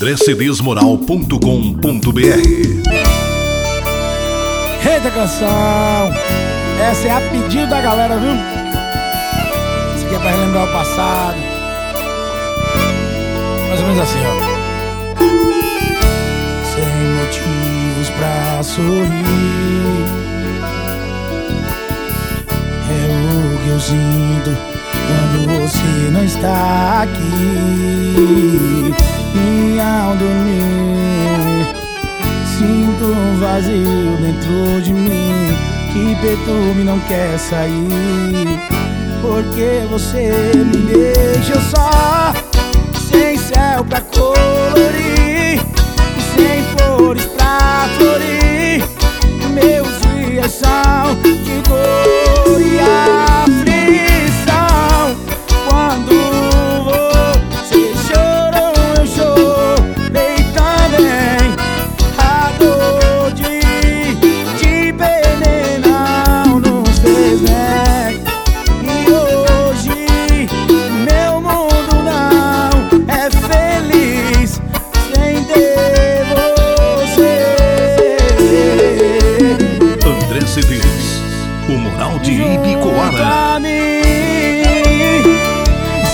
andrecedesmoral.com.br Eita canção! Essa é a pedido da galera, viu? Isso aqui é pra relembrar o passado. Mais ou menos assim, ó. Sem motivos pra sorrir. É o que eu sinto quando você não está aqui. Vazio dentro de mim que perturba e não quer sair. Porque você me deixa só, sem céu pra colorir,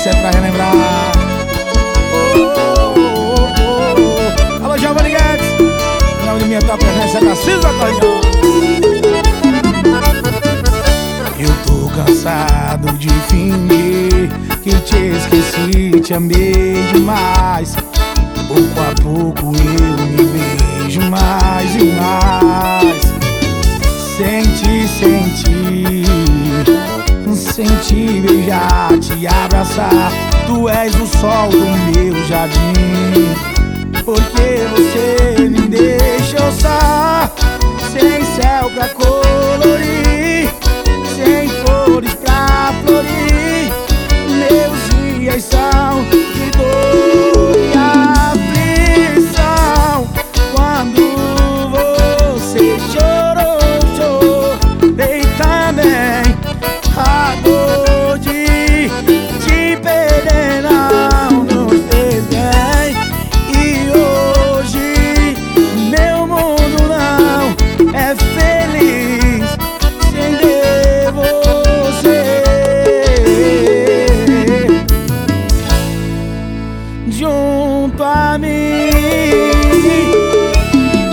Isso é pra relembrar. Oh, oh, oh. Alô, Giovanni Guedes. O nome da minha top referência é Narciso Antônio. Eu tô cansado de fingir que te esqueci, te amei demais. Pouco a pouco eu me vejo mais e mais. sem te beijar, te abraçar. Tu és o sol do meu jardim. Porque você me deixa eu sem céu pra correr. junto a mim.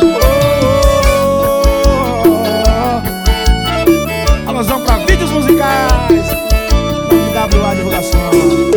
Oh, oh, oh. Alôzão pra vídeos musicais. WA Divulgação.